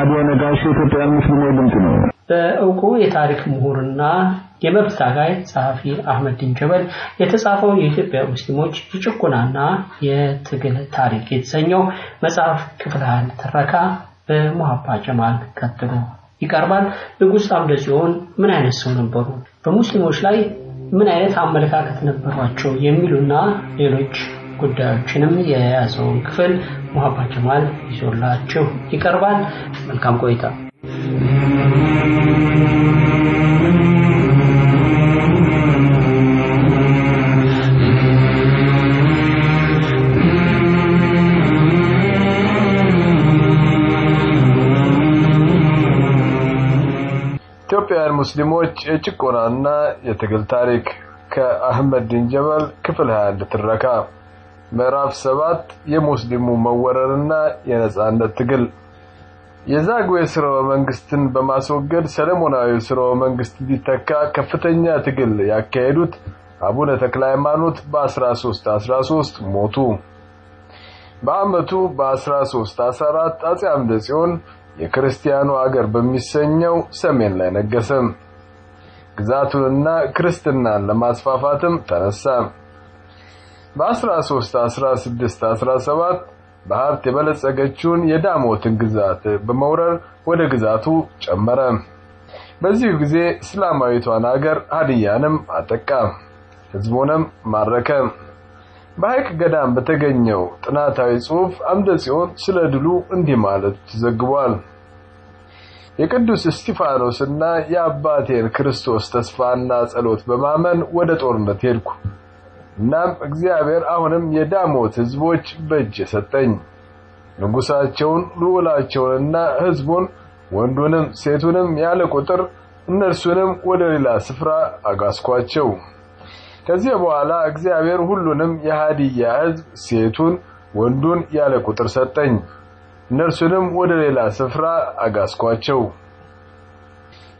ራዲዮ ነጋሽ የኢትዮጵያ ሙስሊሞች ድምፅ ነው። በእውቁ የታሪክ ምሁርና የመብት ታጋይ ጸሐፊ አህመድ ድንጀበል የተጻፈው የኢትዮጵያ ሙስሊሞች የጭቆናና የትግል ታሪክ የተሰኘው መጽሐፍ ክፍል አንድ ትረካ በሙሀባ ጀማል ቀጥሎ ይቀርባል። ንጉሥ አምደ ምን አይነት ሰው ነበሩ? በሙስሊሞች ላይ ምን አይነት አመለካከት ነበሯቸው? የሚሉና ሌሎች ጉዳዮችንም የያዘውን ክፍል ሙሀባ ጀማል ይዞላችሁ ይቀርባል። መልካም ቆይታ። ኢትዮጵያውያን ሙስሊሞች የጭቆናና የትግል ታሪክ ከአህመድ ድንጀበል ክፍል 21 ትረካ ምዕራፍ 7 የሙስሊሙ መወረርና የነጻነት ትግል የዛግዌ ስርወ መንግስትን በማስወገድ ሰለሞናዊ ስርወ መንግስት እንዲተካ ከፍተኛ ትግል ያካሄዱት አቡነ ተክለ ሃይማኖት በ1313 ሞቱ። በአመቱ በ1314 አጼ አምደ ጽዮን የክርስቲያኑ አገር በሚሰኘው ሰሜን ላይ ነገሰ። ግዛቱንና ክርስትናን ለማስፋፋትም ተነሳ። በ1316 17 በሀብት የበለጸገችውን የዳሞትን ግዛት በመውረር ወደ ግዛቱ ጨመረ። በዚሁ ጊዜ እስላማዊቷን አገር ሀዲያንም አጠቃ፣ ህዝቡንም ማረከ። በሐይቅ ገዳም በተገኘው ጥናታዊ ጽሑፍ አምደ ጽዮን ስለ ድሉ እንዲህ ማለት ተዘግቧል። የቅዱስ እስጢፋኖስና የአባቴን ክርስቶስ ተስፋና ጸሎት በማመን ወደ ጦርነት ሄድኩ። እናም እግዚአብሔር አሁንም የዳሞት ህዝቦች በእጅ ሰጠኝ። ንጉሳቸውን፣ ልዑላቸውንና ህዝቡን ወንዱንም ሴቱንም ያለ ቁጥር እነርሱንም ወደ ሌላ ስፍራ አጋስኳቸው። ከዚህ በኋላ እግዚአብሔር ሁሉንም የሃዲያ ህዝብ ሴቱን፣ ወንዱን ያለ ቁጥር ሰጠኝ። እነርሱንም ወደ ሌላ ስፍራ አጋዝኳቸው።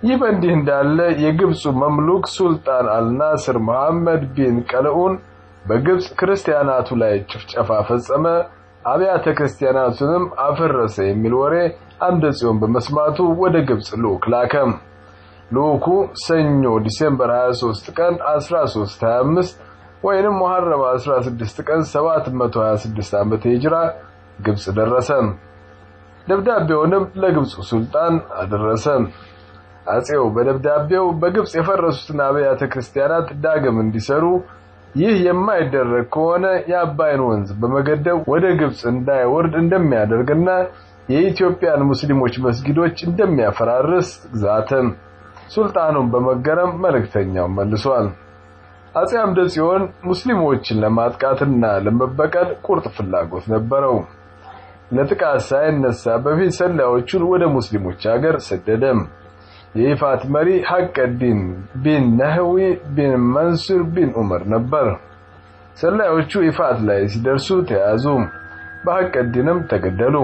ይህ በእንዲህ እንዳለ የግብፁ መምሉክ ሱልጣን አልናስር መሐመድ ቢን ቀልዑን በግብፅ ክርስቲያናቱ ላይ ጭፍጨፋ ፈጸመ፣ አብያተ ክርስቲያናቱንም አፈረሰ የሚል ወሬ አምደ ጽዮን በመስማቱ ወደ ግብፅ ልዑክ ላከ። ልዑኩ ሰኞ December 23 ቀን 1325 ወይንም ሙሐረም 16 ቀን 726 ዓመተ ሂጅራ ግብፅ ደረሰ። ደብዳቤውንም ለግብፁ ሱልጣን አደረሰ። አጼው በደብዳቤው በግብፅ የፈረሱትን አብያተ ክርስቲያናት ዳግም እንዲሰሩ ይህ የማይደረግ ከሆነ የአባይን ወንዝ በመገደብ ወደ ግብፅ እንዳይወርድ እንደሚያደርግና የኢትዮጵያን ሙስሊሞች መስጊዶች እንደሚያፈራርስ ዛተ። ሱልጣኑን በመገረም መልእክተኛውን መልሷል። አጼ አምደ ጽዮን ሙስሊሞችን ለማጥቃትና ለመበቀል ቁርጥ ፍላጎት ነበረው። ለጥቃት ሳይነሳ በፊት ሰላዮቹን ወደ ሙስሊሞች ሀገር ሰደደ። የይፋት መሪ ሐቀዲን ቢን ነህዊ ቢን መንሱር ቢን ዑመር ነበር። ሰላዮቹ ይፋት ላይ ሲደርሱ ተያዙ፣ በሐቀዲንም ተገደሉ።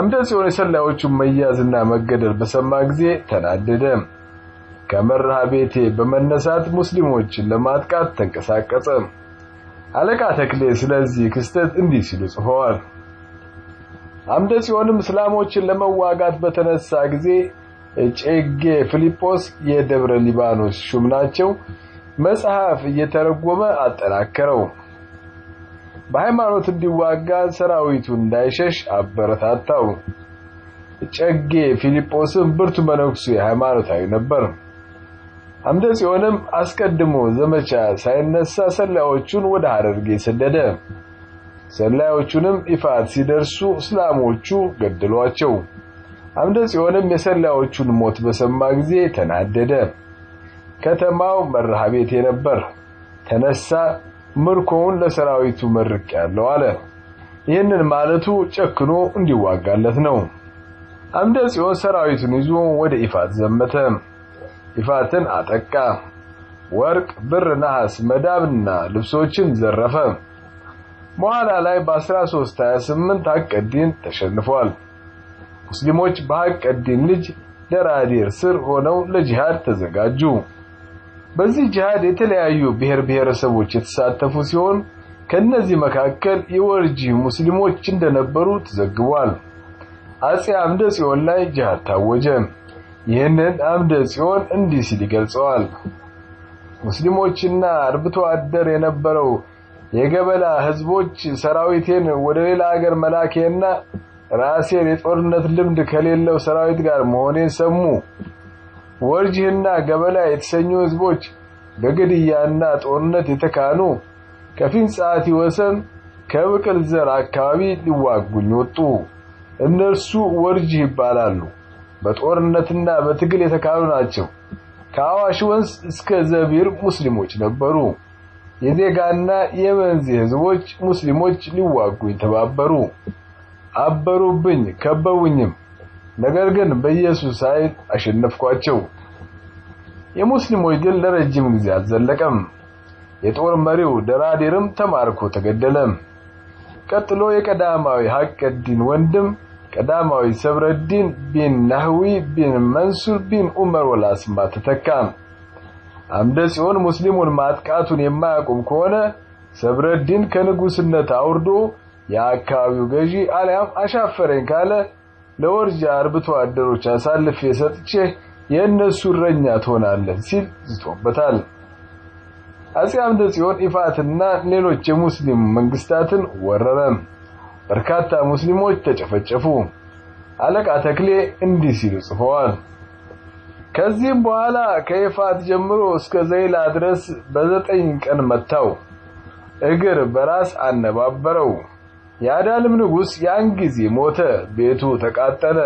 አምደ ጽዮን የሰላዮቹን መያዝና መገደል በሰማ ጊዜ ተናደደ። ከመርሃ ቤቴ በመነሳት ሙስሊሞችን ለማጥቃት ተንቀሳቀሰ። አለቃ ተክሌ ስለዚህ ክስተት እንዲህ ሲሉ ጽፈዋል። አምደ ጽዮንም እስላሞችን ለመዋጋት በተነሳ ጊዜ ጨጌ ፊሊጶስ የደብረ ሊባኖስ ሹም ናቸው። መጽሐፍ እየተረጎመ አጠናከረው። በሃይማኖት እንዲዋጋ ሰራዊቱ እንዳይሸሽ አበረታታው። ጨጌ ፊሊጶስም ብርቱ መነኩሴ ሃይማኖታዊ ነበር። አምደ ጽዮንም አስቀድሞ ዘመቻ ሳይነሳ ሰላዮቹን ወደ ሐረርጌ ሰደደ። ሰላዮቹንም ይፋት ሲደርሱ እስላሞቹ ገደሏቸው። አምደ ጽዮንም የሰላዮቹን ሞት በሰማ ጊዜ ተናደደ። ከተማው መርሃ ቤቴ ነበር። ተነሳ፣ ምርኮውን ለሰራዊቱ መርቅ ያለው አለ። ይህንን ማለቱ ጨክኖ እንዲዋጋለት ነው። አምደ ጽዮን ሰራዊቱን ይዞ ወደ ይፋት ዘመተ። ይፋትን አጠቃ። ወርቅ፣ ብር፣ ነሐስ፣ መዳብና ልብሶችን ዘረፈ። በኋላ ላይ በ1328 ሐቀዲን ተሸንፏል። ሙስሊሞች በሐቀዲን ልጅ ደራዲር ስር ሆነው ለጂሃድ ተዘጋጁ። በዚህ ጂሃድ የተለያዩ ብሔር ብሔረሰቦች የተሳተፉ ሲሆን ከነዚህ መካከል የወርጂ ሙስሊሞች እንደነበሩ ተዘግቧል። አጼ አምደ ጽዮን ላይ ጅሃድ ታወጀ። ይህንን አምደ ጽዮን እንዲህ ሲል ይገልጸዋል። ሙስሊሞችና አርብቶ አደር የነበረው የገበላ ህዝቦች ሰራዊቴን ወደ ሌላ ሀገር መላኬና ራሴን የጦርነት ልምድ ከሌለው ሰራዊት ጋር መሆኔን ሰሙ። ወርጅህና ገበላ የተሰኙ ህዝቦች በግድያና ጦርነት የተካኑ ከፊንጻቲ ወሰን ከብቅል ዘር አካባቢ ሊዋጉኝ ወጡ። እነርሱ ወርጅህ ይባላሉ። በጦርነትና በትግል የተካኑ ናቸው። ከአዋሽ ወንዝ እስከ ዘቢር ሙስሊሞች ነበሩ። የዜጋና የመንዚ ህዝቦች ሙስሊሞች ሊዋጉኝ ተባበሩ። አበሩብኝ፣ ከበቡኝም። ነገር ግን በኢየሱስ ኃይል አሸነፍኳቸው። የሙስሊሞች ድል ለረጅም ጊዜ አልዘለቀም። የጦር መሪው ደራዴርም ተማርኮ ተገደለ። ቀጥሎ የቀዳማዊ ሐቀዲን ወንድም ቀዳማዊ ሰብረዲን ቢን ናህዊ ቢን መንሱር ቢን ዑመር ወላስማ ተተካ። አምደ ጽዮን ሙስሊሙን ማጥቃቱን የማያቆም ከሆነ ሰብረዲን ከንጉስነት አውርዶ የአካባቢው ገዢ አሊያም አሻፈረኝ ካለ ለወርጃ አርብቶ አደሮች አሳልፌ ሰጥቼ የእነሱ እረኛ ትሆናለህ ሲል ዝቶበታል። አጼ አምደ ጽዮን ኢፋትና ሌሎች የሙስሊም መንግስታትን ወረረ። በርካታ ሙስሊሞች ተጨፈጨፉ። አለቃ ተክሌ እንዲህ ሲሉ ጽፈዋል። ከዚህም በኋላ ከይፋት ጀምሮ እስከ ዘይላ ድረስ በዘጠኝ ቀን መታው። እግር በራስ አነባበረው። የአዳልም ንጉስ ያን ጊዜ ሞተ። ቤቱ ተቃጠለ።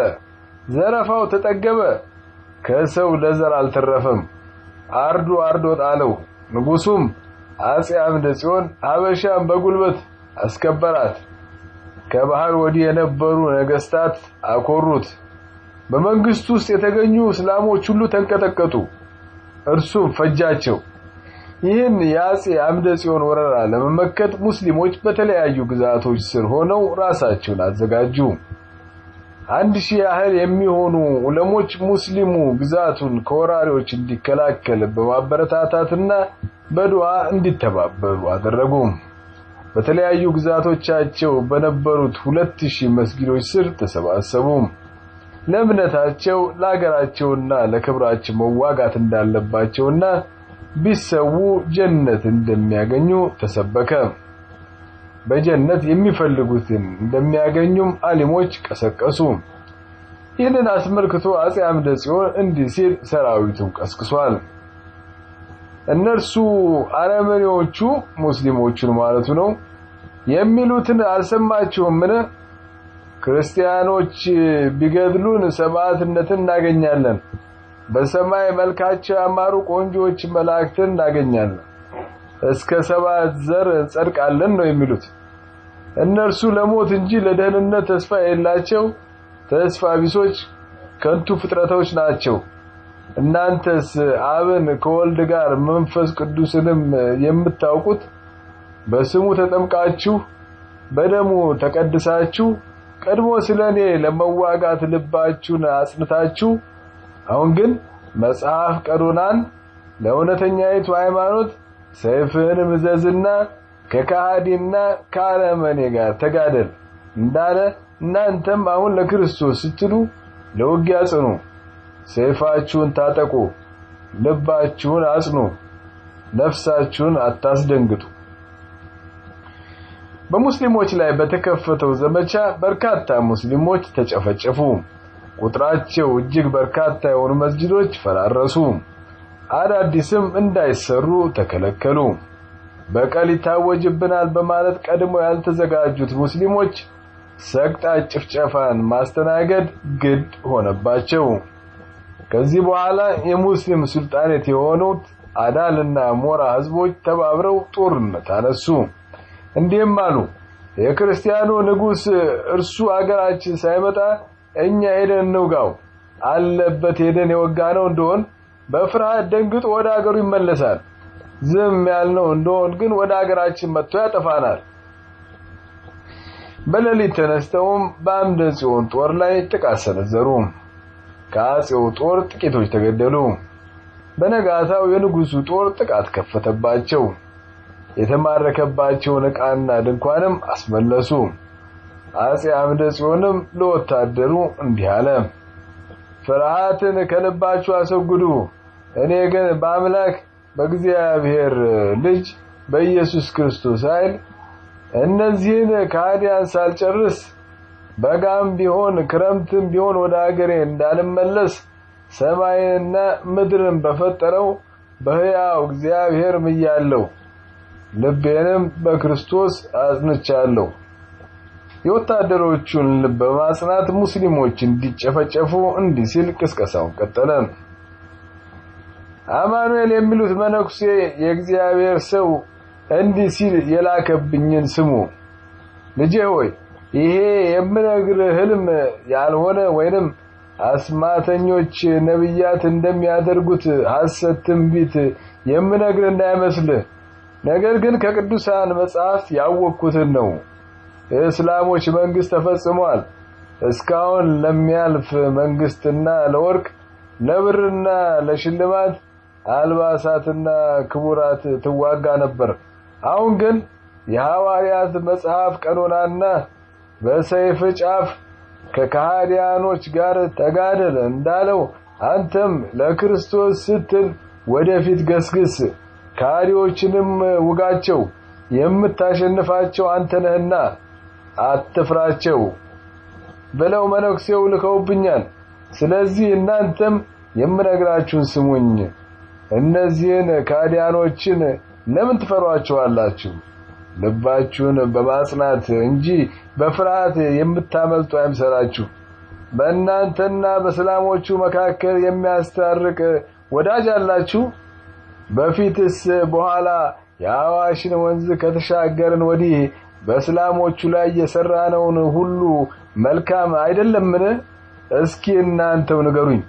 ዘረፋው ተጠገበ። ከሰው ለዘር አልተረፈም። አርዶ አርዶ ጣለው። ንጉሱም አጼ አምደ ጽዮን ሀበሻን በጉልበት አስከበራት። ከባህር ወዲህ የነበሩ ነገስታት አኮሩት። በመንግስቱ ውስጥ የተገኙ እስላሞች ሁሉ ተንቀጠቀጡ። እርሱም ፈጃቸው። ይህን የአጼ አምደ ጽዮን ወረራ ለመመከት ሙስሊሞች በተለያዩ ግዛቶች ስር ሆነው ራሳቸውን አዘጋጁ። አንድ ሺህ ያህል የሚሆኑ ዑለሞች ሙስሊሙ ግዛቱን ከወራሪዎች እንዲከላከል በማበረታታትና በዱዓ እንዲተባበሩ አደረጉ። በተለያዩ ግዛቶቻቸው በነበሩት ሁለት ሺህ መስጊዶች ስር ተሰባሰቡ። ለእምነታቸው ለሀገራቸውና ለክብራቸው መዋጋት እንዳለባቸውና ቢሰዉ ጀነት እንደሚያገኙ ተሰበከ። በጀነት የሚፈልጉትን እንደሚያገኙም አሊሞች ቀሰቀሱ። ይህንን አስመልክቶ አጼ አምደ ጽዮን እንዲህ ሲል ሰራዊቱን ቀስቅሷል። እነርሱ አረመኔዎቹ ሙስሊሞቹን ማለቱ ነው የሚሉትን አልሰማችሁምን? ክርስቲያኖች ቢገድሉን ሰማዕትነትን እናገኛለን፣ በሰማይ መልካቸው ያማሩ ቆንጆዎች መላእክትን እናገኛለን፣ እስከ ሰባት ዘር እንጸድቃለን ነው የሚሉት። እነርሱ ለሞት እንጂ ለደህንነት ተስፋ የሌላቸው ተስፋ ቢሶች ከንቱ ፍጥረቶች ናቸው። እናንተስ አብን ከወልድ ጋር መንፈስ ቅዱስንም የምታውቁት በስሙ ተጠምቃችሁ በደሙ ተቀድሳችሁ ቀድሞ ስለኔ ለመዋጋት ልባችሁን አጽንታችሁ አሁን ግን መጽሐፍ ቀዶናን ለእውነተኛይቱ ሃይማኖት ሰይፍህን ምዘዝና ከካሃዲና ከአረመኔ ጋር ተጋደል እንዳለ እናንተም አሁን ለክርስቶስ ስትሉ ለውጊያ ጽኑ። ሰይፋችሁን ታጠቁ፣ ልባችሁን አጽኑ፣ ነፍሳችሁን አታስደንግጡ። በሙስሊሞች ላይ በተከፈተው ዘመቻ በርካታ ሙስሊሞች ተጨፈጨፉ። ቁጥራቸው እጅግ በርካታ የሆኑ መስጂዶች ፈራረሱ። አዳዲስም እንዳይሰሩ ተከለከሉ። በቀል ይታወጅብናል በማለት ቀድሞ ያልተዘጋጁት ሙስሊሞች ሰቅጣጭ ጭፍጨፋን ማስተናገድ ግድ ሆነባቸው። ከዚህ በኋላ የሙስሊም ሱልጣኔት የሆኑት አዳልና ሞራ ህዝቦች ተባብረው ጦርነት አነሱ። እንዲህም አሉ፣ የክርስቲያኑ ንጉስ እርሱ አገራችን ሳይመጣ እኛ ሄደን እንውጋው። አለበት ሄደን የወጋነው እንደሆን በፍርሃት ደንግጦ ወደ አገሩ ይመለሳል። ዝም ያልነው እንደሆን ግን ወደ አገራችን መጥቶ ያጠፋናል። በሌሊት ተነስተውም በአምደ ጽዮን ጦር ላይ ጥቃት ሰነዘሩ። ከአጼው ጦር ጥቂቶች ተገደሉ። በነጋታው የንጉሱ ጦር ጥቃት ከፈተባቸው። የተማረከባቸውን ዕቃና ድንኳንም አስመለሱ። አጼ አምደ ጽዮንም ለወታደሩ እንዲህ አለ። ፍርሃትን ከልባችሁ አስወግዱ። እኔ ግን በአምላክ በእግዚአብሔር ልጅ በኢየሱስ ክርስቶስ ኃይል እነዚህን ከሃዲያን ሳልጨርስ በጋም ቢሆን ክረምትም ቢሆን ወደ አገሬ እንዳልመለስ ሰማይንና ምድርን በፈጠረው በሕያው እግዚአብሔር ምያለሁ፣ ልቤንም በክርስቶስ አጽንቻለሁ። የወታደሮቹን ልብ በማጽናት ሙስሊሞች እንዲጨፈጨፉ እንዲህ ሲል ቅስቀሳውን ቀጠለ። አማኑኤል የሚሉት መነኩሴ የእግዚአብሔር ሰው እንዲህ ሲል የላከብኝን ስሙ። ልጄ ሆይ ይሄ የምነግርህ ህልም ያልሆነ ወይንም አስማተኞች ነብያት እንደሚያደርጉት ሐሰት ትንቢት የምነግርህ እንዳይመስልህ፣ ነገር ግን ከቅዱሳን መጽሐፍት ያወቅኩትን ነው። የእስላሞች መንግስት ተፈጽሟል። እስካሁን ለሚያልፍ መንግስትና ለወርቅ ለብርና ለሽልማት አልባሳትና ክቡራት ትዋጋ ነበር። አሁን ግን የሐዋርያት መጽሐፍ ቀኖናና በሰይፍ ጫፍ ከካህዲያኖች ጋር ተጋደል እንዳለው አንተም ለክርስቶስ ስትል ወደፊት ገስግስ፣ ካህዲዎችንም ውጋቸው፣ የምታሸንፋቸው አንተ ነህና አትፍራቸው ብለው መነኩሴው ልከውብኛል። ስለዚህ እናንተም የምነግራችሁን ስሙኝ። እነዚህን ካዲያኖችን ለምን ትፈሯቸዋላችሁ? ልባችሁን በማጽናት እንጂ በፍርሃት የምታመልጡ አይምሰላችሁ። በእናንተና በእስላሞቹ መካከል የሚያስታርቅ ወዳጅ አላችሁ? በፊትስ በኋላ የአዋሽን ወንዝ ከተሻገርን ወዲህ በእስላሞቹ ላይ የሰራነውን ሁሉ መልካም አይደለምን? እስኪ እናንተው ንገሩኝ።